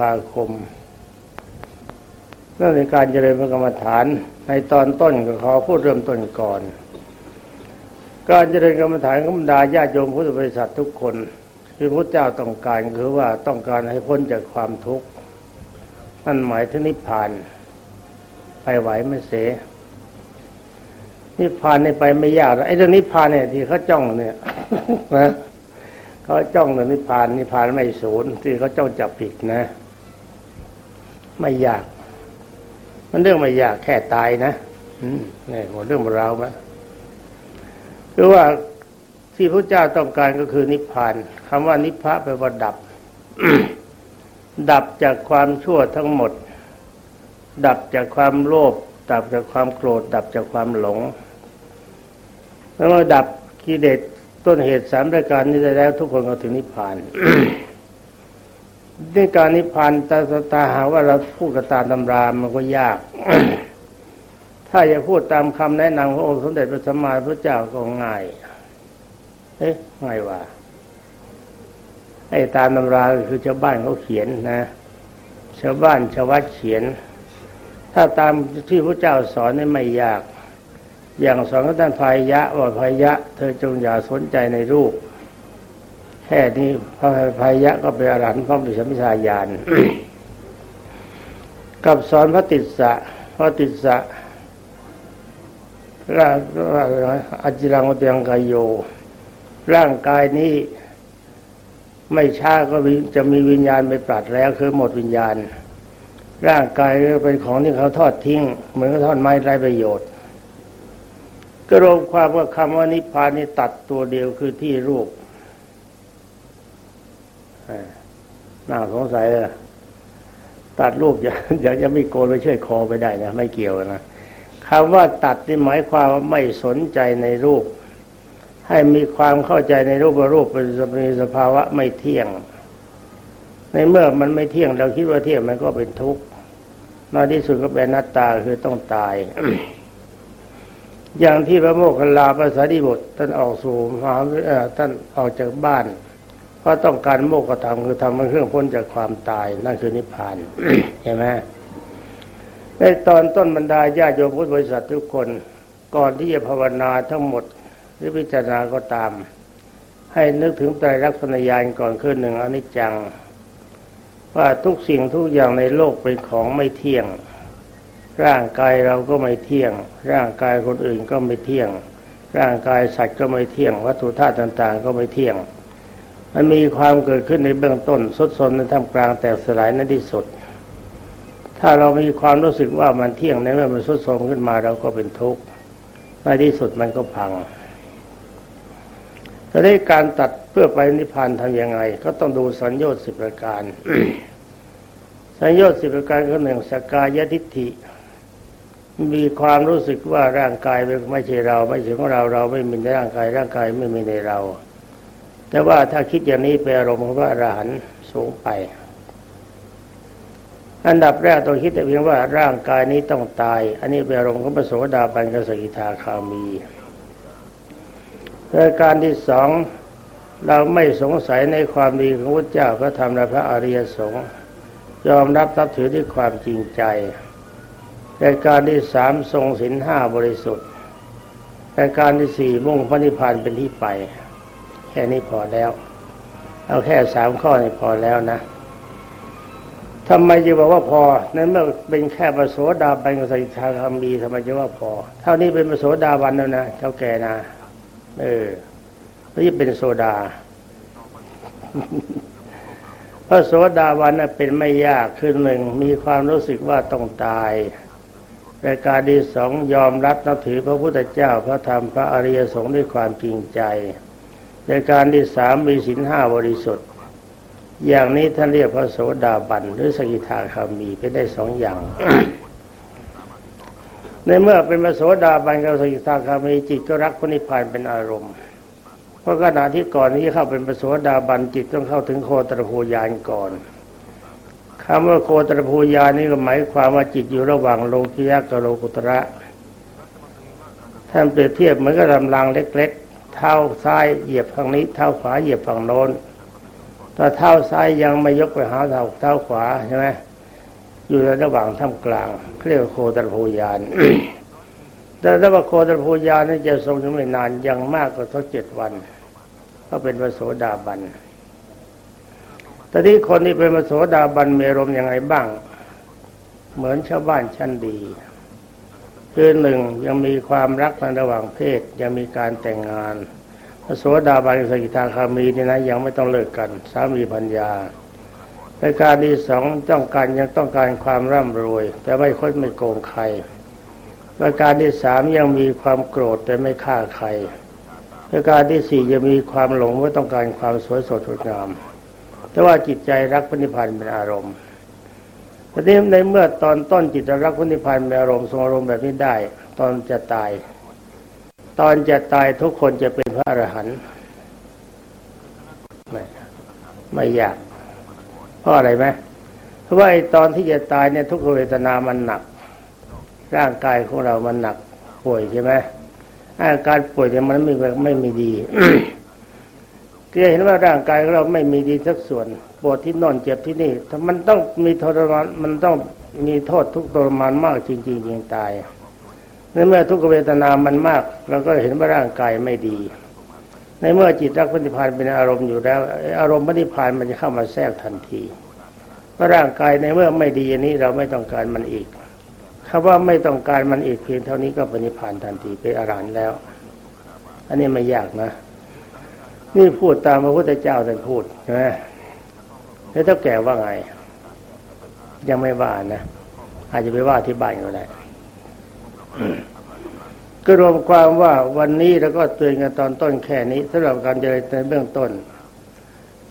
ภาคมเรื่องในการเจริญพระกรรมฐานในตอนต้นก็ขอพูดเริ่มต้นก่อน การเจริญกรรมฐานของบรรดาญาติโยมพุทธบริษัททุกคนที่พระเจ้าต้องการคือว่าต้องการให้พ้นจากความทุกข์นั่นหมายถึงนิพพาน ไปไหวไม่เสนิพพานในไปไม่ยากไอ้เรื่องนิพพานเนี่ยที่เขาจ้องเนี่ยนะ เขาจ้องนิพพานนิพพานไม่ศูนย์ที่เขาจ้องจับผิดนะ ไม่ยาก มันเรื่องไม่ยากแค่ตายนะนี่หมดเรื่องเราไหมคือว่าที่พระเจ้าต้องการก็คือนิพพานคำว่านิพพะแปลว่าดับ ดับจากความชั่วทั้งหมด ดับจากความโลภดับจากความโกรธ ดับจากความหลงแล้วมาดับกิเลส ต้นเหตุสามรายการนี้ได้แล้ว ทุกคนก็ถึงนิพพานในการนิพพานตาตาหาว่าเราพูดกับตามตำรามันก็ยาก ถ้าจะพูดตามคำแนะนำขององค์สมเด็จพระสัมมาสัมพุทธเจ้าก็ง่าย เอ๊ะง่ายว่าไอ้ตามตำราคือชาวบ้านเขาเขียนนะชาวบ้านชาววัดเขียน ถ้าตามที่พระเจ้าสอนนี่ไม่ยาก อย่างสอนของท่านพายะว่าพายะ เธอจงอย่าสนใจในรูปแค่นี้พระพายะก็เป็นอรหันต์พร้อมด้วยสัมมิชายานกับสอนพระติสสะพระติสสะร่างอจิรังวเตียงกายโย ร่างกายนี้ไม่ช้าก็จะมีวิญญาณไปปรัดแล้วคือหมดวิญญาณ ร่างกายเป็นของที่เขาทอดทิ้ง เหมือนกับทอดไม้ไร้ประโยชน์ ก็รวมความว่าคำว่านิพพานนี่ตัดตัวเดียวคือที่รูปน่าสงสัยเลยตัดรูปอย่าอย่าจะไม่โกนไปช่วยคอไปได้นะไม่เกี่ยวนะคำว่าตัดนี่หมายความว่าไม่สนใจในรูป ให้มีความเข้าใจในรูปว่ารูปเป็นสภาวะไม่เที่ยง ในเมื่อมันไม่เที่ยงเราคิดว่าเที่ยงมันก็เป็นทุกข์ในที่สุดก็เป็นนัตตาคือต้องตาย อย่างที่พระโมคคัลลาภาษาดิบทท่านออกสู่มหาท่านออกจากบ้านเพราะต้องการโมกขธรรมคือทำมันเครื่องพ้นจากความตายนั่นคือนิพพานเห็นไหมในตอนต้นบรรดาญาโยมพุทธบริษัททุกคน ก่อนที่จะภาวนาทั้งหมดหรือพิจารณาก็ตาม ให้นึกถึงใจรักษณญาณก่อนขึ้นหนึ่งอนิจจัง ว่าทุกสิ่งทุกอย่างในโลกเป็นของไม่เที่ยง ร่างกายเราก็ไม่เที่ยง ร่างกายคนอื่นก็ไม่เที่ยง ร่างกายสัตว์ก็ไม่เที่ยง วัตถุธาตุต่างๆ ก็ไม่เที่ยง มันมีความเกิดขึ้นในเบื้องต้นสดสนในท่ามกลางแต่สลายในที่สุด ถ้าเรามีความรู้สึกว่ามันเที่ยงในเมื่อมันสุดโทมขึ้นมาเราก็เป็นทุกข์ในที่สุดมันก็พังจะได้การตัดเพื่อไปนิพพานทำยังไง ก็ต้องดูสัญญาสิบประการสัญญาสิบประการก็หนึ่งสกายทิฏฐิ มีความรู้สึกว่าร่างกายไม่ใช่เรา ไม่ใช่ของเราเราไม่มีในร่างกายร่างกายไม่มีในเรา แต่ว่าถ้าคิดอย่างนี้เป็นอารมณ์ของพระอรหันต์สูงไป อันดับแรกต้องคิดแต่เพียงว่าร่างกายนี้ต้องตาย อันนี้เป็นอารมณ์ของพระโสดาบันกสกิทาคามีรายการที่สองเราไม่สงสัยในความดีของพระเจ้าพระธรรมและพระอริยสงฆ์ยอมรับทับถือด้วยความจริงใจ รายการที่สามทรงศีลห้าบริสุทธิ์รายการที่สี่มุ่งพระนิพพานเป็นที่ไป แค่นี้พอแล้ว เอาแค่สามข้อนี้พอแล้วนะทำไมจะบอกว่าพอนั้นเมื่อเป็นแค่ปโสดาบันกับสิทธาคำมีทำไมจะว่าพอ เท่านี้เป็นปโสดาบันแล้วนะเจ้าแก่นะเออไม่เป็นโซดาพระโสดาบันเป็นไม่ยากคือหนึ่งมีความรู้สึกว่าต้องตาย รายการที่สองยอมรับนับถือพระพุทธเจ้าพระธรรมพระอริยสงฆ์ด้วยความจริงใจรายการที่สามมีศีลห้าบริสุทธิ์ อย่างนี้ท่านเรียกพระโสดาบันหรือสกิทาคามีเป็นได้สองอย่าง ในเมื่อเป็นพระโสดาบันกับสกิทาคามีจิตก็รักพระนิพพานเป็นอารมณ์เพราะขณะที่ก่อนนี้เข้าเป็นพระโสดาบันจิตต้องเข้าถึงโคตรภูยานก่อน คำว่าโคตรภูยานี่ก็หมายความว่าจิตอยู่ระหว่างโลกิยะกับโลกุตระท่านเปรียบเทียบเหมือนกับลำรางเล็ก ๆ เท้าซ้ายเหยียบฝั่งนี้เท้าขวาเหยียบฝั่งโน้นถ้าเท้าซ้ายยังไม่ยกไปหาเท้าเท้าขวาใช่ไหมอยู่ในระหว่างท่ามกลางเรียกโคตรภูยานแต่ถ้าว่าโคตรภูยานนี่จะทรงอยู่ไม่นานยังมากกว่าทั้งเจ็ดวัน ก็เป็นพระโสดาบัน แต่ที่คนที่เป็นพระโสดาบันเมรมยังไงบ้าง เหมือนชาวบ้านชั้นดีคือหนึ่งยังมีความรักในระหว่างเพศยังมีการแต่งงานพระโสดาบันสกิทาคามีนี่นะยังไม่ต้องเลิกกันสามีพัญญาในการที่สองต้องการยังต้องการความร่ำรวย แต่ไม่ค่อยไม่โกงใครประการที่สามยังมีความโกรธแต่ไม่ฆ่าใครประการที่สี่ยังมีความหลงว่าต้องการความสวยสดงดงาม แต่ว่าจิตใจรักพระนิพพานเป็นอารมณ์ทีนี้ในเมื่อตอนต้นจิตรักพระนิพพานเป็นอารมณ์ทรงอารมณ์แบบนี้ได้ ตอนจะตาย ตอนจะตายทุกคนจะเป็นพระอรหันต์ไม่ไม่อยากเพราะอะไรไหมเพราะว่าไอ้ตอนที่จะตายเนี่ยทุกขเวทนามันหนัก ร่างกายของเรามันหนักป่วยใช่ไหมอาการป่วยเนี่ยมันไม่ไม่มีดี ก็เห็นว่าร่างกายของเราไม่มีดีสักส่วนปวดที่นอนเจ็บที่นี่ถ้ามันต้องมีทรมานมันต้องมีโทษทุกทรมานมากจริงๆจริงตายในเมื่อทุกเวทนามันมาก เราก็เห็นว่าร่างกายไม่ดี ในเมื่อจิตรักปฏิพานเป็นอารมณ์อยู่แล้ว อารมณ์ปฏิพานมันจะเข้ามาแทรกทันทีเพราะร่างกายในเมื่อไม่ดีอันนี้เราไม่ต้องการมันอีกคำว่าไม่ต้องการมันอีกเพียงเท่านี้ก็ปฏิพานทันทีเป็นอรหันแล้ว อันนี้ไม่ยากนะ นี่พูดตามพระพุทธเจ้าท่านพูดใช่ไหมแล้วถ้าแก่ว่าไง ยังไม่ว่านะอาจจะไปว่าที่บ้านก็ได้ก็รวมความว่าวันนี้เราก็เตือนกันตอนต้นแค่นี้สำหรับการเจริญในเบื้องต้น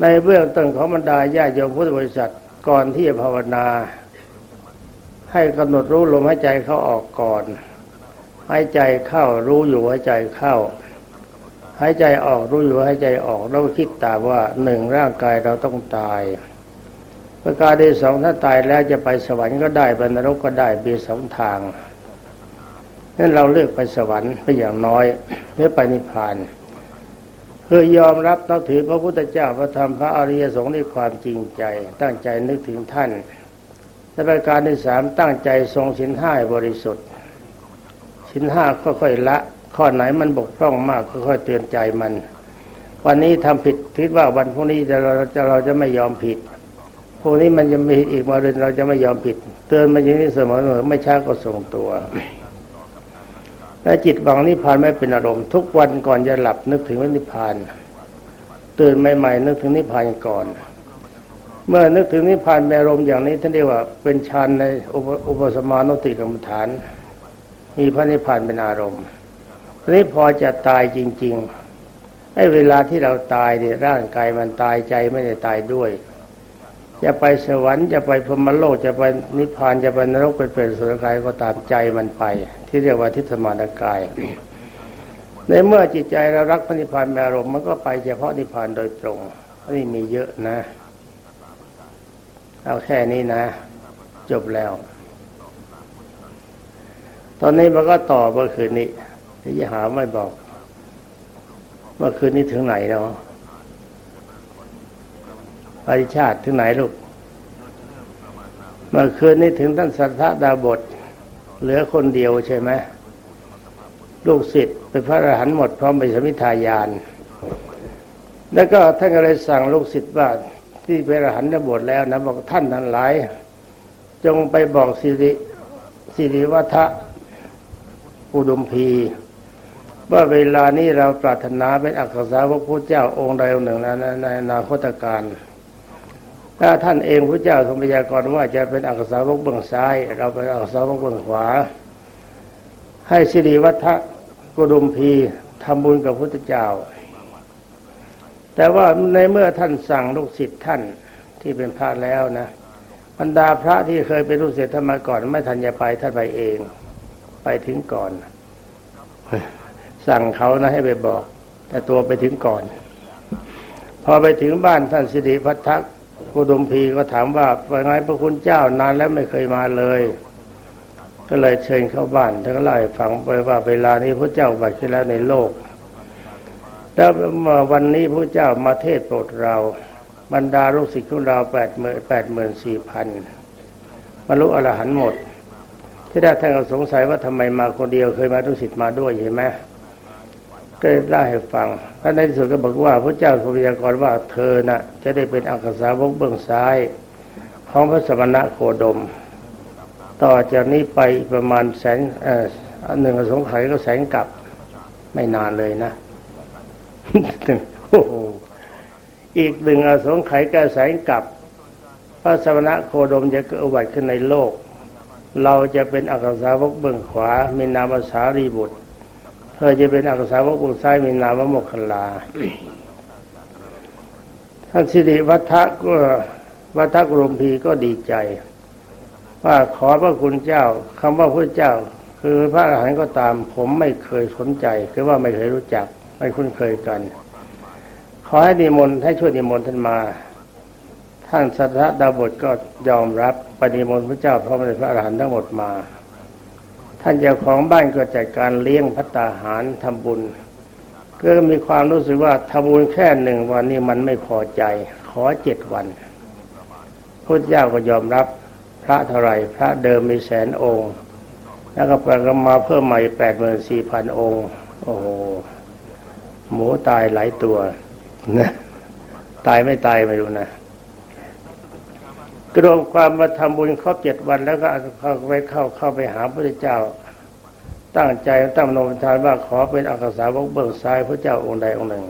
ในเบื้องต้นของบรรดาญาโยมพุทธบริษัทก่อนที่จะภาวนา ให้กำหนดรู้ลมหายใจเข้าออกก่อนหายใจเข้ารู้อยู่หายใจเข้า หายใจออกรู้อยู่หายใจออกเราคิดตามว่าหนึ่งร่างกายเราต้องตาย ประการที่สองถ้าตายแล้วจะไปสวรรค์ก็ได้ไปนรกก็ได้มีสองทางนั้นเราเลือกไปสวรรค์ไปอย่างน้อยหรือไปนิพพาน เพื่อยอมรับนับถือพระพุทธเจ้าพระธรรมพระอริยสงฆ์ด้วยความจริงใจ ตั้งใจนึกถึงท่านและประการที่สามตั้งใจทรงสินห้าบริสุทธิ์สินห้าค่อยๆละ ข้อไหนมันบกพร่องมากค่อยๆเตือนใจมัน วันนี้ทำผิดคิดว่าวันพรุ่งนี้จะเราจะเราจะไม่ยอมผิดพวกนี้มันจะมีอีกมาเรือนเราจะไม่ยอมผิด เตือนมันอย่างนี้เสมอไม่ช้าก็ส่งตัวและจิตหวังนิพพานไม่เป็นอารมณ์ทุกวันก่อนจะหลับนึกถึงนิพพานตื่นใหม่ๆนึกถึงนิพพานก่อน เมื่อนึกถึงนิพพานเป็นอารมณ์อย่างนี้ท่านเรียกว่าเป็นฌานในอุปสมานุติกรรมฐาน มีพระนิพพานเป็นอารมณ์ นี้พอจะตายจริงๆไอ้เวลาที่เราตายเนี่ยร่างกายมันตายใจไม่ได้ตายด้วย จะไปสวรรค์จะไปพรมโลกจะไปนิพพานจะไปนรกไปเป็นสุรกายก็ตามใจมันไป ที่เรียกว่าทิฏฐมานกาย ในเมื่อจิตใจเรารักพระนิพพานอารมณ์มันก็ไปเฉพาะนิพพานโดยตรงนี่มีเยอะนะ เอาแค่นี้นะ จบแล้ว ตอนนี้มันก็ต่อเมื่อคืนนี้ ที่จะหาไม่บอกเมื่อคืนนี้ถึงไหนเนาะปริชาติถึงไหนลูก เมื่อคืนนี้ถึงท่านสัทธาดาบท เหลือคนเดียวใช่ไหมลูกศิษย์เป็นพระอรหันต์หมดพร้อมไปสมิทายาน แล้วก็ท่านก็เลยสั่งลูกศิษย์ว่าที่เป็นอรหันต์บวชแล้วนะบอกท่านทั้งหลาย จงไปบอกสิริสิริวัฒอุดมพี ว่าเวลานี้เราปรารถนาเป็นอักษรสาวกพระเจ้าองค์ใดองค์หนึ่งในอนาคตการถ้าท่านเองพระเจ้าทรงพยากรณ์ว่าจะเป็นอักษรวกเบื้องซ้าย เราเป็นอักษรวกเบื้องขวา ให้สิริวัฒกุดุมพีทำบุญกับพระเจ้า แต่ว่าในเมื่อท่านสั่งลูกศิษย์ท่านที่เป็นพระแล้วนะบรรดาพระที่เคยเป็นลูกศิษย์ท่านมาก่อน ไม่ทันจะไปท่านไปเอง ไปถึงก่อน สั่งเขานะให้ไปบอก แต่ตัวไปถึงก่อน พอไปถึงบ้านท่านสิริพัฒน์กุดุมพีก็ถามว่าไปไงพระคุณเจ้านานแล้วไม่เคยมาเลย ก็เลยเชิญเข้าบ้านท่านก็เล่าให้ฟังไปว่าเวลานี้พระเจ้าบัตรขึ้นแล้วในโลกแล้วมาวันนี้พระเจ้ามาเทศโปรดเรา บรรดาลูกศิษย์ของเราแปดหมื่นแปดหมื่นสี่พันบรรลุอรหันต์หมด ที่ได้ท่านก็สงสัยว่าทำไมมาคนเดียวเคยมาลูกศิษย์มาด้วยเห็นไหม ก็เล่าให้ฟังท่านในที่สุดก็บอกว่าพระเจ้าทรงพยากรณ์ว่าเธอน่ะ จะได้เป็นอักษาวกเบื้องซ้ายของพระสมณะโคดม ต่อจากนี้ไปประมาณแสนเอ่อหนึ่งอสงไขยก็แสนกลับไม่นานเลยนะโอ้โหอีกหนึ่งอสงไขยก็แสนกลับ พระสมณะโคดมจะเกิดอุบัติขึ้นในโลก เราจะเป็นอักษาวกเบื้องขวามีนามสารีบุตร เธอจะเป็นอักษาวกเบื้องซ้ายมีนามวโมคคลาท่านสิริวัฒก็วัฒกรมพีก็ดีใจ ว่าขอพระคุณเจ้าคำว่าพระเจ้า คือพระอรหันต์ก็ตาม ผมไม่เคยสนใจ คือว่าไม่เคยรู้จัก ไม่คุ้นเคยกัน ขอให้นิมนต์ให้ช่วยนิมนต์ท่านมา ท่านสัทธดาบทก็ยอมรับปฏิมนต์พระเจ้าพร้อมด้วยพระอรหันต์ทั้งหมดมา ท่านเจ้าของบ้านก็จัดการเลี้ยงพัตตาหารทำบุญก็มีความรู้สึกว่าทำบุญแค่หนึ่งวันนี้มันไม่พอใจ ขอเจ็ดวันพระเจ้าก็ยอมรับพระเท่าไรพระเดิมมีแสนองค์ แล้วก็ประกมาเพิ่มใหม่แปดหมื่นสี่พันองค์ โอ้โหหมูตายหลายตัวนะตายไม่ตายไม่รู้นะ รวมความมาทำบุญครบเจ็ดวันแล้วก็เข้าไปเข้าเข้าไปหาพระเจ้า ตั้งใจตั้งโนมทานว่าขอเป็นอักษาวกเบื้องซ้ายพระเจ้าองค์ใดองค์หนึ่ง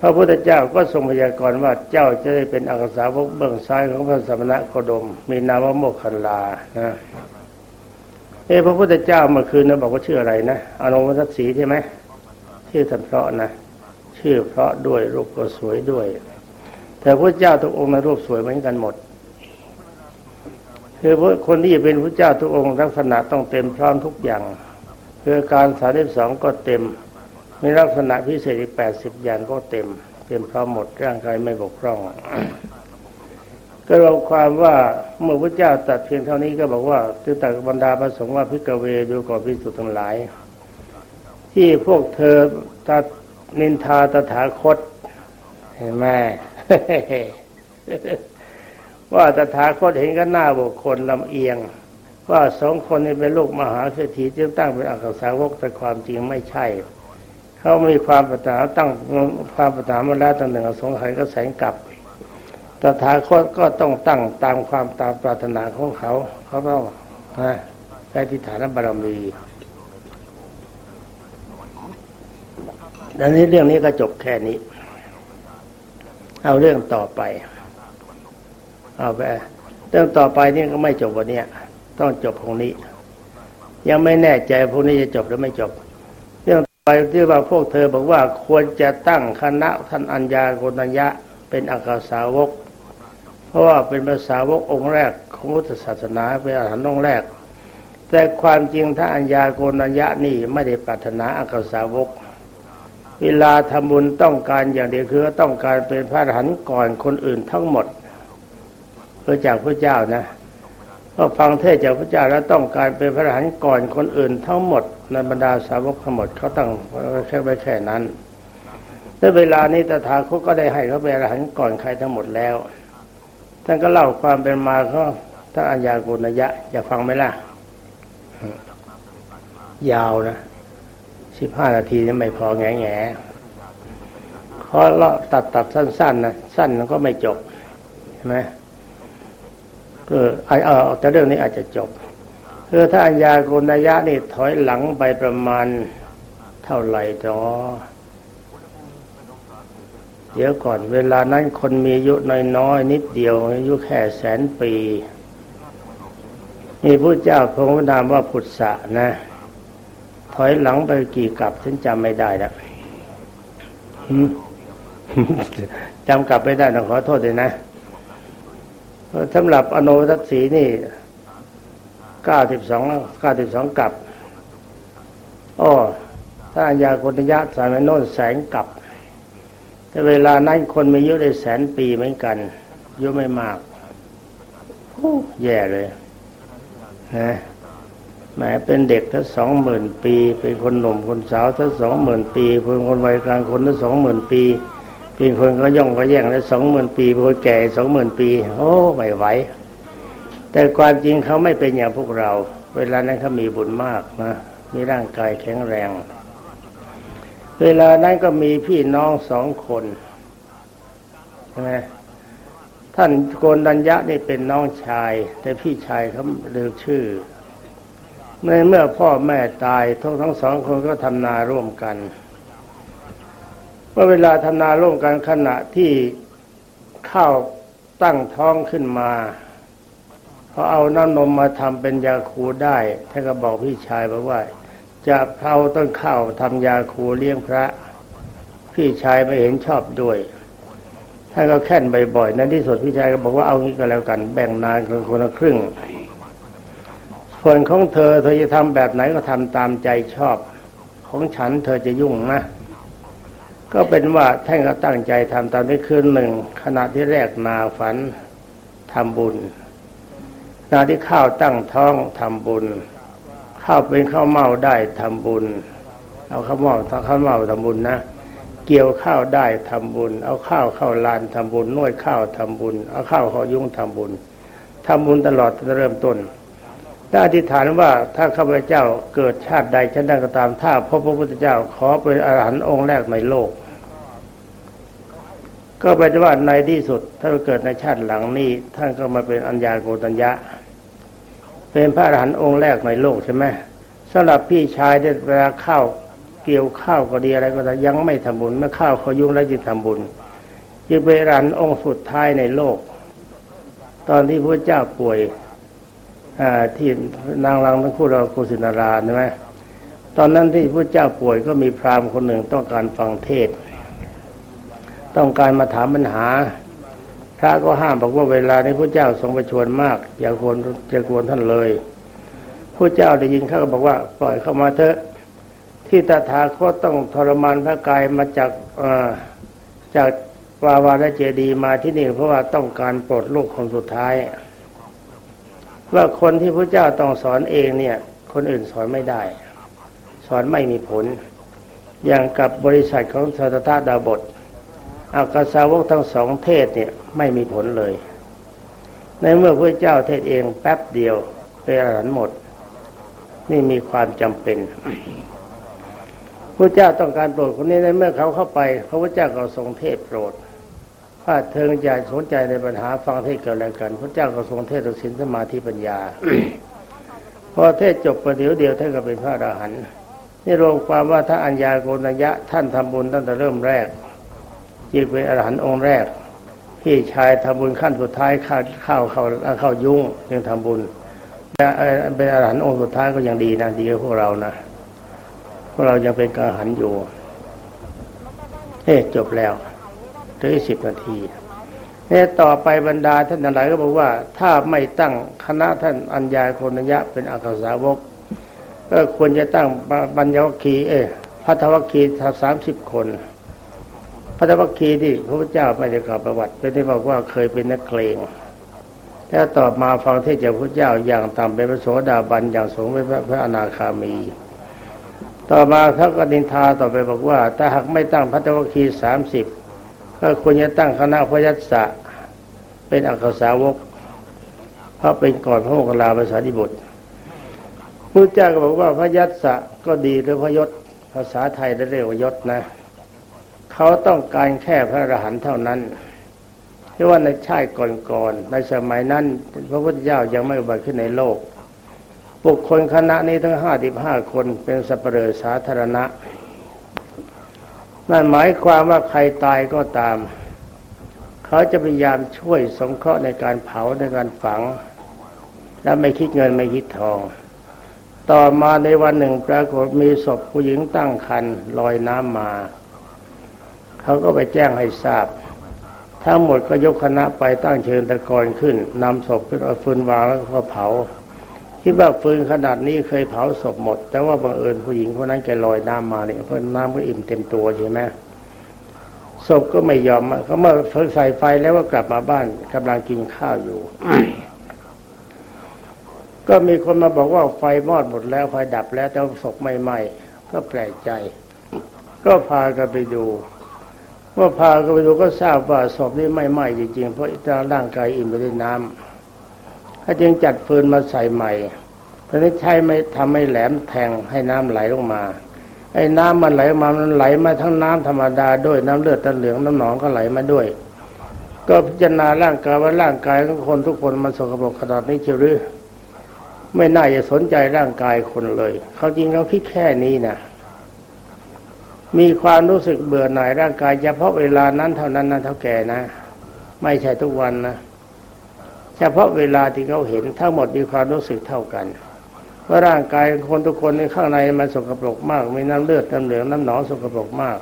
พระพุทธเจ้าก็ทรงพยากรณ์ว่าเจ้าจะได้เป็นอักษาวกเบื้องซ้ายของพระสมณะโคดม มีนามว่าโมคคัลลานะเออพระพุทธเจ้าเมื่อคืนนะบอกว่าชื่ออะไรนะอนุวัตสีใช่ไหมชื่อท่านเพราะนะ ชื่อเพราะด้วยรูปก็สวยด้วย แต่พระเจ้าทุกองค์ในรูปสวยเหมือนกันหมด คือคนที่จะเป็นพระเจ้าทุกองค์ลักษณะต้องเต็มพร้อมทุกอย่างคือการสาริสองก็เต็ม มีลักษณะพิเศษอีกแปดสิบอย่างก็เต็ม เต็มพร้อมหมดร่างกายไม่บกพร่องก็เราความว่าเมื่อพระเจ้าตัดเพียงเท่านี้ก็บอกว่าตือตักบรรดาพระสงฆ์ว่าพิกเวดูก่อนพิสุทั้งหลาย ที่พวกเธอตัดนินทาตถาคตเห็นไหม ว่าตถาคตเห็นกันหน้าบุคคลลำเอียง ว่าสองคนนี้เป็นลูกมหาเศรษฐีจึงตั้งเป็นอักษาวกแต่ความจริงไม่ใช่ เขามีความปรารถนาตั้งความปรารถนามาแล้วตั้งหนึ่งอสงไขยก็แสงกลับตถาคตก็ต้องตั้งตามความตามปรารถนาของเขา เขาต้องนะได้ทิฏฐานบารมีดังนี้เรื่องนี้ก็จบแค่นี้ เอาเรื่องต่อไป เอาไปเรื่องต่อไปนี่ก็ไม่จบวันนี้ต้องจบพรุ่งนี้ ยังไม่แน่ใจพรุ่งนี้จะจบหรือไม่จบ เรื่องต่อไปที่ว่าพวกเธอบอกว่าควรจะตั้งคณะท่านอัญญาโกนัญญะ เป็นอักษาวก เพราะว่าเป็นภาษาวกองค์แรกของพุทธศาสนาเป็นอาหารองค์แรก แต่ความจริงถ้าอัญญาโกนัญญะนี่ไม่ได้ปรารถนาอักษาวก เวลาทำบุญต้องการอย่างเดียวคือต้องการเป็นพระอรหันต์ก่อนคนอื่นทั้งหมดเพื่อจากพระเจ้านะก็ฟังเทศจากพระเจ้าแล้วต้องการเป็นพระอรหันต์ก่อนคนอื่นทั้งหมดในบรรดาสาวกทั้งหมดเขาตั้งแค่ไว้แค่นั้นในเวลานี้ตถาคตก็ได้ให้เขาเป็นอรหันต์ก่อนใครทั้งหมดแล้วท่านก็เล่าความเป็นมาเขาท่านอัญญากุณยะ อยากฟังไหมล่ะ ยาวนะ สิบห้านาทีนี่ไม่พอแง่แง่ขอเลาะตัดตัดสั้นๆนะสั้นก็ไม่จบใช่ไหมเออไอเออแต่เรื่องนี้อาจจะจบคือถ้าอัญญาโกนายะนี่ถอยหลังไปประมาณเท่าไหร่จอเดี๋ยวก่อนเวลานั้นคนมีอายุน้อยๆนิดเดียวอายุแค่แสนปี มีผู้เจ้าพงนามว่าพุทธะนะ อยหลังไปกี่กลับฉันจำไม่ได้แล้วจำกลับไม่ได้ต้องขอโทษเลยนะสำหรับอโนทัศสีนี่เก้าสิบสองเก้าสิบสองกลับอ้อถ้าอัญญาคนยะสายมโนนแสงกลับ แต่เวลานั้นคนมีอายุได้แสนปีเหมือนกันอายุไม่มากแย่เลยนะ แหมเป็นเด็กทั้งสองหมื่นปี เป็นคนหนุ่มคนสาวทั้งสองหมื่นปีเป็นคนวัยกลางคนทั้งสองหมื่นปีปีคนก็ย่องก็แย่งแล้สองหมื่นปีพอแก่สองหมื่นปี โอ้ไม่ไหวแต่ความจริงเขาไม่เป็นอย่างพวกเรา เวลานั้นเขามีบุญมากนะมีร่างกายแข็งแรง เวลานั้นก็มีพี่น้องสองคนใช่ไหมท่านโกนดัญญะนี่เป็นน้องชาย แต่พี่ชายเขาลืมชื่อ ในเมื่อพ่อแม่ตายทั้งทั้งสองคนก็ทำนาร่วมกันเมื่อเวลาทำนาร่วมกันขณะที่ข้าวตั้งท้องขึ้นมาพอเอาน้ำนมมาทำเป็นยาคูได้ท่านก็บอกพี่ชายบอกว่า จะเผาต้นข้าวทำยาคูเลี้ยงพระ พี่ชายไม่เห็นชอบด้วยท่านก็แค่นบ่อยๆในที่สุดพี่ชายก็บอกว่าเอางี้ก็แล้วกัน แบ่งนานคนละครึ่ง ส่วนของเธอเธอจะทำแบบไหนก็ทำตามใจชอบ ของฉันเธอจะยุ่งนะ ก็เป็นว่าท่านก็ตั้งใจทำตามที่คืนหนึ่งขณะที่แรกนาฝันทำบุญนาที่ข้าวตั้งท้องทำบุญ ข้าวเป็นข้าวเมาได้ทำบุญ เอาข้าวเมาถ้าข้าวเมาทำบุญนะเกี่ยวข้าวได้ทำบุญ เอาข้าวเข้าลานทำบุญนวดข้าวทำบุญ เอาข้าวเข้ายุ่งทำบุญทำบุญตลอดเริ่มต้น ถ้าอธิษฐานว่าถ้าข้าพเจ้าเกิดชาติใดฉันใดก็ตาม ถ้าพบพระพุทธเจ้าขอเป็นอรหันต์องค์แรกในโลก ก็แปลว่าในที่สุด ถ้าเกิดในชาติหลังนี้ท่านก็มาเป็นอัญญาโกตัญญะ เป็นพระอรหันต์องค์แรกในโลกใช่ไหมสำหรับพี่ชายที่เวลาเข้าเกี่ยวข้าวก็ดีอะไรก็ตามยังไม่ทำบุญเมื่อข้าวเขายุ่งแล้วจึงทำบุญจึงเป็นอรหันต์องค์สุดท้ายในโลก ตอนที่พระเจ้าป่วย ที่นางรังทั้งคู่เรากุสินาราใช่ไหมตอนนั้นที่พระเจ้าป่วยก็มีพราหมณ์คนหนึ่งต้องการฟังเทศ ต้องการมาถามปัญหา พระก็ห้ามบอกว่าเวลานี้พระเจ้าทรงประชวรมาก อย่าควรจะกวนท่านเลยพระเจ้าได้ยินเขาก็บอกว่า ปล่อยเข้ามาเถอะ ที่ตถาคตต้องทรมานพระกายมาจากจากวาวาและเจดีมาที่นี่เพราะว่าต้องการปลดลูกคนสุดท้าย ว่าคนที่พระเจ้าต้องสอนเองเนี่ย คนอื่นสอนไม่ได้ สอนไม่มีผล อย่างกับบริษัทของสัตตาดาบทอากาสาวกทั้งสองเทศเนี่ยไม่มีผลเลย ในเมื่อพระเจ้าเทศเองแป๊บเดียวเป็นอรหันต์หมด นี่มีความจำเป็นพระเจ้าต้องการโปรดคนนี้ในเมื่อเขาเข้าไปพระพุทธเจ้าก็ทรงเทศโปรด ถ้าเธอจะสนใจในปัญหาฟังเทศกันแล้วกัน พระเจ้าก็ทรงเทศสินสมาธิปัญญา พอเทศจบประเดี๋ยวเดียวท่านก็เป็นพระอรหันต์นี่รวมความว่าถ้าอัญญาโกณยะท่านทำบุญตั้งแต่เริ่มแรกจึงเป็นอรหันต์องค์แรกพี่ชายทำบุญขั้นสุดท้ายข้าวข้าวเข้าเข้ายุ่งยังทำบุญเป็นอรหันต์องค์สุดท้ายก็ยังดีนะดีกับพวกเรานะพวกเรายังเป็นกระหันอยู่เฮ้จบแล้ว หรือสิบนาทีเนี่ยต่อไปบรรดาท่านหลายก็บอกว่า ถ้าไม่ตั้งคณะท่านอัญญาโคนยะเป็นอักษาวก ก็ควรจะตั้งบัญญัติคีเอพัทวคีสามสิบคนพัทวคีที่พระพุทธเจ้าไม่ได้กล่าวประวัติเป็นที่บอกว่าเคยเป็นนักเกรงแล้วต่อมาฟังเทศจากพระเจ้าอย่างต่ำเป็นพระโสดาบันอย่างสูงเป็นพระอนาคามี ต่อมาเขาก็ดินทาต่อไปบอกว่า ถ้าหากไม่ตั้งพัทวคีสามสิบ ก็ควรจะตั้งคณะพยัสสะเป็นอักษาวกเพราะเป็นก่อนพระโมคคัลลาภาษาดิบุตรพระเจ้าก็บอกว่าพยัสสะก็ดีหรือพยศภาษาไทยได้เรียกว่ายศนะเขาต้องการแค่พระอรหันต์เท่านั้นที่ว่าในชาติก่อนๆในสมัยนั้น พระพุทธเจ้ายังไม่บัติขึ้นในโลกบุคคลคณะนี้ทั้งห้าสิบห้าคนเป็นสัปเหร่อสาธารณะ นั่นหมายความว่าใครตายก็ตาม เขาจะพยายามช่วยสงเคราะห์ในการเผาในการฝัง และไม่คิดเงินไม่คิดทอง ต่อมาในวันหนึ่งปรากฏมีศพผู้หญิงตั้งครรภ์ลอยน้ำมา เขาก็ไปแจ้งให้ทราบ ทั้งหมดก็ยกคณะไปตั้งเชิญตะกอนขึ้นนำศพขึ้นเอาฟืนวางแล้วก็เผา คิดว่าฟืนขนาดนี้เคยเผาศพหมด แต่ว่าบังเอิญผู้หญิงคนนั้นแกลอยน้ำมาเนี่ยเพราะน้ำก็อิ่มเต็มตัวใช่ไหมศพก็ไม่ยอมเขาเมื่อใส่ไฟแล้วก็กลับมาบ้านกำลังกินข้าวอยู่ ก็มีคนมาบอกว่าไฟมอดหมดแล้วไฟดับแล้วแต่ศพไม่ไหม้ก็แปลกใจ ก็พากันไปดูเมื่อพาก็ไปดูก็ทราบว่าศพนี้ไม่ไหม้จริงๆเพราะร่างกายอิ่มไปด้วยน้ำ ถ้าจึงจัดฟืนมาใส่ใหม่ตอนนี้ใช้ไม่ทำให้แหลมแทงให้น้ำไหลลงมา ไอ้น้ำมันไหลมา มันไหลมาทั้งน้ำธรรมดาด้วยน้ำเลือดตะเหลืองน้ำหนองก็ไหลมาด้วย ก็พิจารณาร่างกายว่าร่างกายของคนทุกคนมันสกปรกขนาดนี้เชียวหรือไม่น่าจะสนใจร่างกายคนเลยเขาจริงเขาคิดแค่นี้นะมีความรู้สึกเบื่อหน่ายร่างกายเฉพาะเวลานั้นเท่านั้นนะเท่าแก่นะ ไม่ใช่ทุกวันนะ เฉพาะเวลาที่เขาเห็นทั้งหมดมีความรู้สึกเท่ากันว่าร่างกายคนทุกคนในข้างในมันสกปรกมากมีน้ำเลือดน้ำเหลืองน้ำหนองสกปรกมาก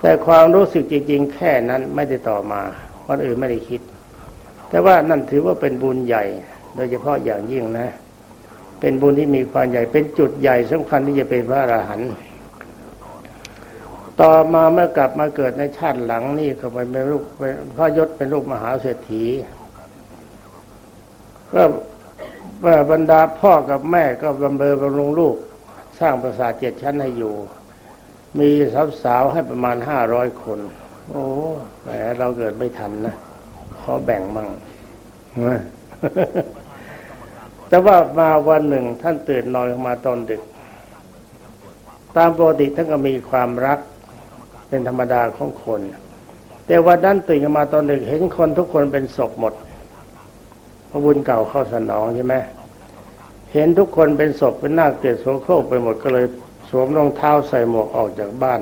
แต่ความรู้สึกจริง ๆ แค่นั้นไม่ได้ต่อมาคนอื่นไม่ได้คิด แต่ว่านั่นถือว่าเป็นบุญใหญ่ โดยเฉพาะอย่างยิ่งนะ เป็นบุญที่มีความใหญ่เป็นจุดใหญ่สำคัญที่จะเป็นพระอรหันต์ต่อมาเมื่อกลับมาเกิดในชาติหลังนี่ก็ไปเป็นลูกพระยศเป็นลูกมหาเศรษฐี ก็บรรดาพ่อกับแม่ก็บำเรอบำรุงลูก สร้างปราสาทเจ็ดชั้นให้อยู่ มีสาวสาวให้ประมาณห้าร้อยคน โอ้แหมเราเกิดไม่ทันนะขอแบ่งมั่งแต่ว่ามาวันหนึ่งท่านตื่นนอนมาตอนดึก ตามปกติท่านก็มีความรักเป็นธรรมดาของคน แต่วันนั้นตื่นมาตอนดึกเห็นคนทุกคนเป็นศพหมด พระบุญเก่าเข้าสนองใช่ไหมเห็นทุกคนเป็นศพเป็นหน้าเกลียดโสโครกไปหมดก็เลยสวมรองเท้าใส่หมวกออกจากบ้าน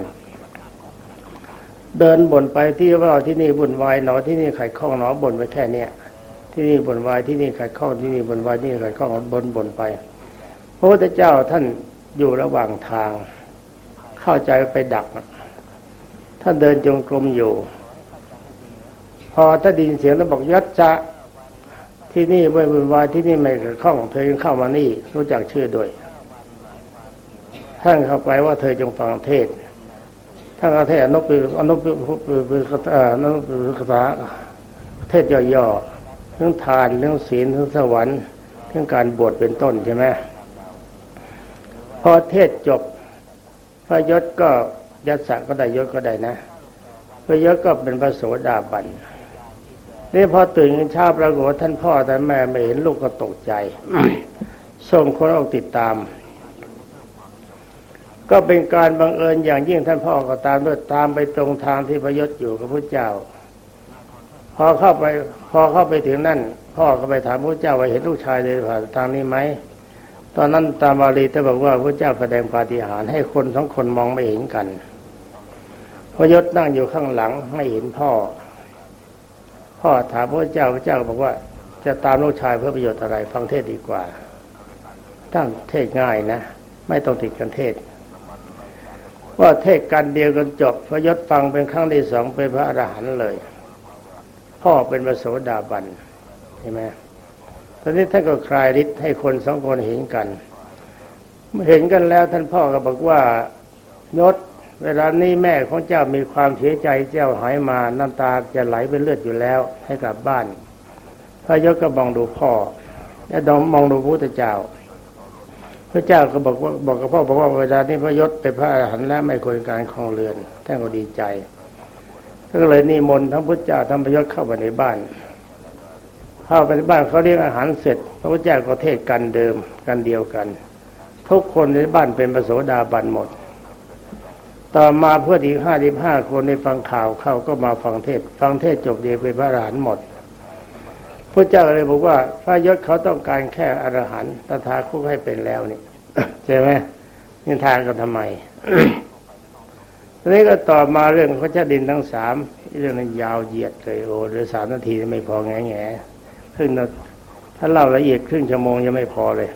เดินบ่นไปที่ว่าที่นี่บุญวายหนอที่นี่ไข่ข้องหนอบ่นไปแค่เนี้ยที่นี่บ่นวายที่นี่ไข่ข้องที่นี่บ่นวายที่นี่ไข่ข้องบ่นบ่นไปพระพุทธเจ้าท่านอยู่ระหว่างทาง เข้าใจไปดักท่านเดินจงกรมอยู่ พอถ้าดินเสียงแล้วบอกยัดจะ ที่นี่ไม่บุญวายที่นี่ไม่เกิดข้องเธอยังเข้ามานี่รู้จักชื่อด้วยท่านเข้าไปว่าเธอจงฟังเทศท่านก็เทศนกปีอนกปีปีคาถานกปีคาถาเทศย่อๆเรื่องทานเรื่องศีลเรื่องสวรรค์เรื่องการบวชเป็นต้นใช่ไหมพอเทศจบพระยศก็ยัศก็ได้ยศก็ได้นะพระยศก็เป็นพระโสดาบัน นี่พอตื่นเช้าปรากฏว่าท่านพ่อท่านแม่ไม่เห็นลูกก็ตกใจส่งคนออกติดตาม ก็เป็นการบังเอิญอย่างยิ่งท่านพ่อก็ตามด้วยตามไปตรงทางที่พระยศอยู่กับพระเจ้า พอเข้าไปพอเข้าไปถึงนั่น พ่อก็ไปถามพระเจ้าว่าเห็นลูกชายเลยผ่านทางนี้ไหมตอนนั้นตามบาลีท่านบอกว่าพระเจ้าแสดงปาฏิหาริย์ให้คนสองคนมองไม่เห็นกันพระยศนั่งอยู่ข้างหลังไม่เห็นพ่อ พ่อถามพระเจ้าพระเจ้าบอกว่า จะตามลูกชายเพื่อประโยชน์อะไร ฟังเทศดีกว่าตั้งเทศง่ายนะ ไม่ต้องติดกันเทศว่าเทศกันเดียวกันจบพระยศฟังเป็นครั้งที่สองเป็นพระอรหันต์เลย พ่อเป็นพระโสดาบันใช่ไหมตอนนี้ท่านก็คลายฤทธิ์ให้คนสองคนเห็นกัน เมื่อเห็นกันแล้วท่านพ่อก็บอกว่ายศ เวลานี้แม่ของเจ้ามีความเสียใจเจ้าหายมาน้ำตาจะไหลเป็นเลือดอยู่แล้ว ให้กลับบ้านพระยศก็มองดูพ่อและดองมองดูพระพุทธเจ้า พระเจ้าก็บอกว่าบอกกับพ่อบอกว่าเวลานี้พระยศเป็นพระอรหันต์แล้วไม่ควรการคลองเรือนท่านก็ดีใจก็เลยนิมนต์ทั้งพระเจ้าทั้งพระยศเข้าไปในบ้าน เข้าไปในบ้านเขาเรียกอาหารเสร็จ พระพุทธเจ้าก็เทศกันเดิมกันเดียวกัน ทุกคนในบ้านเป็นประโสดาบันหมด ต่อมาเพื่ออีกห้าสิบห้าคนในฟังข่าวเขาก็มาฟังเทศ ฟังเทศจบเดียวเป็นพระอรหันต์หมดพระเจ้าเลยบอกว่าพระยศเขาต้องการแค่อรหันต์ตถาคตให้เป็นแล้วนี่ใช่ไหมนี่ทางกันทำไมทีนี้ก็ต่อมาเรื่องพระเจ้าดินทั้งสามเรื่องนั้นยาวเหยียดเลยโอ้เรือสามนาทีไม่พอแง่แง่ครึ่งถ้าเล่าละเอียดครึ่งชั่วโมงยังไม่พอเลย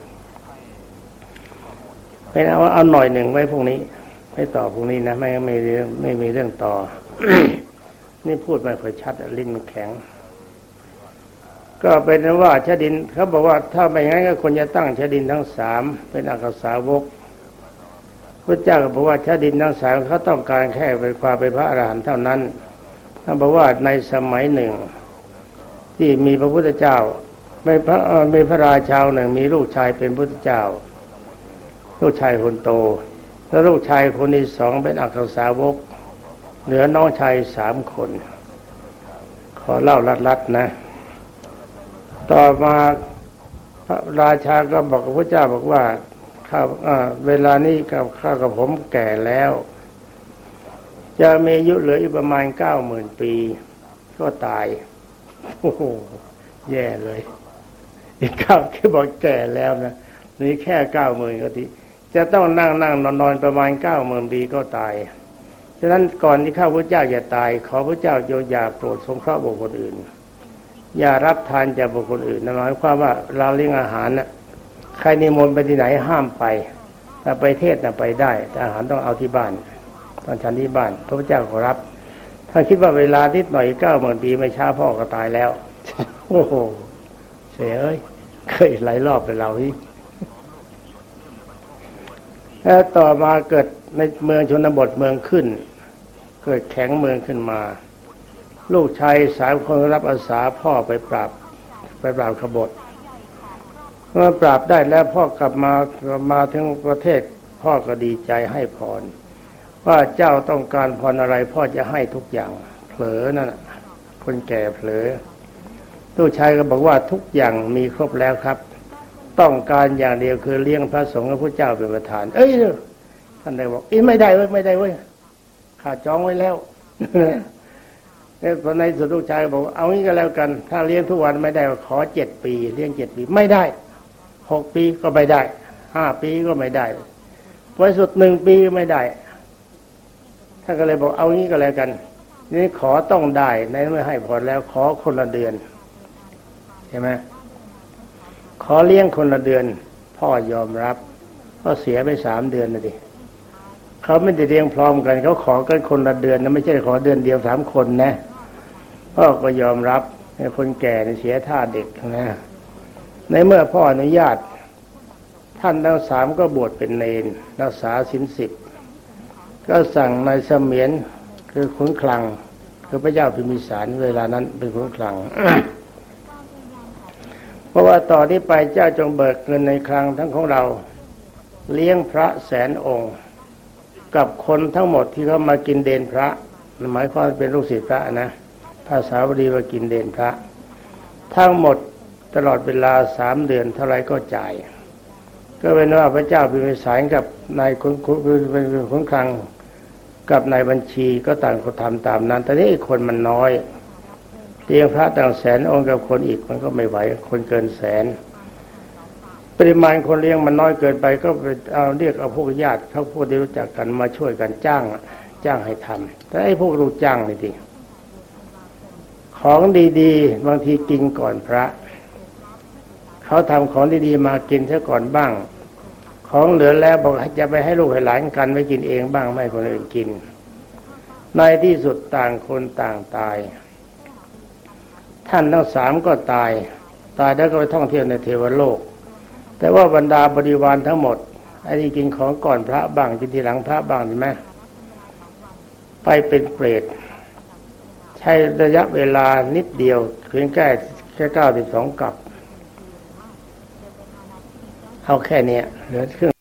เป็นเอาเอาหน่อยหนึ่งไว้พวกนี้ ไม่ต่อพรุ่งนี้นะ ไม่ไม่เรื่องไม่มีเรื่องต่อ นี่พูดไม่ค่อยชัดลิ้นมันแข็ง ก็เป็นว่าชาดินเขาบอกว่าถ้าไม่งั้นก็ควรจะตั้งชาดินทั้งสามเป็นอักษาวกพระเจ้าก็บอกว่าชาดินทั้งสามเขาต้องการแค่เป็นความเป็นพระอรหันต์เท่านั้นท่านบอกว่าในสมัยหนึ่ง ที่มีพระพุทธเจ้าไม่พระมีพระราชาหนึ่งมีลูกชายเป็นพุทธเจ้า ลูกชายคนโต แล้วลูกชายคนที่สองเป็นอักษาวก เหลือน้องชายสามคน ขอเล่าลัดๆนะ ต่อมาพระราชาก็บอกกับพระเจ้าบอกว่าข้าเวลานี้กับข้ากับผมแก่แล้ว จะมีอายุเหลืออีกประมาณเก้าหมื่นปี ก็ตาย โอ้โหแย่เลยอีกเก้าคือบอกแก่แล้วนะนี่แค่เก้าหมื่นก็ที จะต้องนั่งนั่งนอนนอนประมาณเก้าหมื่นปีก็ตายฉะนั้นก่อนที่ข้าพระเจ้าจะตาย ขอพระเจ้าโยอย่าโปรดสงเคราะห์บุคคลอื่น อย่ารับทานจากบุคคลอื่นนั่นหมายความว่าเราเลี้ยงอาหารน่ะใครนิมนต์ไปที่ไหนห้ามไปถ้าไปเทศน่ะไปได้ แต่อาหารต้องเอาที่บ้านตอนฉันที่บ้าน พระพุทธเจ้าขอรับ ถ้าคิดว่าเวลานิดหน่อยเก้าหมื่นปีไม่ช้าพ่อก็ตายแล้ว โอ้โหเสียเอ้ยเคยหลายรอบไปเราที่ แล้วต่อมาเกิดในเมืองชนบทเมืองขึ้น เกิดแข็งเมืองขึ้นมา ลูกชายสามคนรับอาสาพ่อไปปราบไปปราบขบฏเมื่อปราบได้แล้วพ่อกลับมามาถึงประเทศพ่อก็ดีใจให้พร ว่าเจ้าต้องการพรอะไรพ่อจะให้ทุกอย่างเผลอนั่นคนแก่เผลอลูกชายก็บอกว่าทุกอย่างมีครบแล้วครับ ต้องการอย่างเดียวคือเลี้ยงพระสงฆ์และพระเจ้าเป็นประธาน เอ้ยท่านได้บอกอีไม่ได้เว้ยไม่ได้เว้ยข้าจองไว้แล้วเนี่ยพอในสุดลูกชายบอก เอางี้ก็แล้วกัน ถ้าเลี้ยงทุกวันไม่ได้ขอเจ็ดปี เลี้ยงเจ็ดปีไม่ได้หกปีก็ไม่ได้ห้าปีก็ไม่ได้ไว้สุดหนึ่งปีก็ไม่ได้ท่านก็เลยบอกเอางี้ก็แล้วกัน นี่ขอต้องได้ในเมื่อให้พอแล้วขอคนละเดือนใช่ไหม ขอเลี้ยงคนละเดือน พ่อยอมรับก็เสียไปสามเดือนนะดิเขาไม่ได้เลี้ยงพร้อมกันเขาขอกันคนละเดือนนะไม่ใช่ขอเดือนเดียวสามคนนะพ่อก็ยอมรับคนแก่เสียท่าเด็กนะ ในเมื่อพ่ออนุญาต ท่านทั้งสามก็บวชเป็นเนนรักษาศีลสิบก็สั่งนายเสมียนคือขุนคลัง คือพระเจ้าพิมิสารเวลานั้นเป็นขุนคลัง ราะว่าต่อนนี้ไปเจ้าจงเบิกเงินในคลังทั้งของเรา เลี้ยงพระแสนองค์ กับคนทั้งหมดที่เขามากินเดนพระหมายความเป็นลูกศิษย์พระนะภาษาบดีว่ากินเดนพระ ทั้งหมดตลอดเวลาสามเดือนเท่าไรก็จ่าย ก็เป็นว่าพระเจ้าพิมพิสารกับนายคุเป็นขุนคลังกับนายบัญชีก็ต่างคนทำตามนั้นแต่นี้คนมันน้อย เลี้ยงพระต่างแสนองค์กับคนอีกมันก็ไม่ไหว คนเกินแสน ปริมาณคนเลี้ยงมันน้อยเกินไปก็ไปเอาเรียกเอาพวกญาติเขาพวกที่รู้จักกันมาช่วยกันจ้างจ้างให้ทำแต่ไอ้พวกรู้จ้างนี่ทีของดีๆ บางทีกินก่อนพระ เขาทำของดีๆมากินซะก่อนบ้าง ของเหลือแล้วบอกจะไปให้ลูกให้หลานกันไม่กินเองบ้างไม่คนอื่นกิน ในที่สุดต่างคนต่างตาย ท่านทั้งสามก็ตาย ตายแล้วก็ไปท่องเที่ยวในเทวโลก แต่ว่าบรรดาบริวารทั้งหมดไอ้ที่กินของก่อนพระบ้างกินทีหลังพระบ้างเห็นไหมไปเป็นเปรตใช้ระยะเวลานิดเดียวเพียงแค่แค่เก้าสิบสองกับ เอาแค่นี้เหลือครึ่ง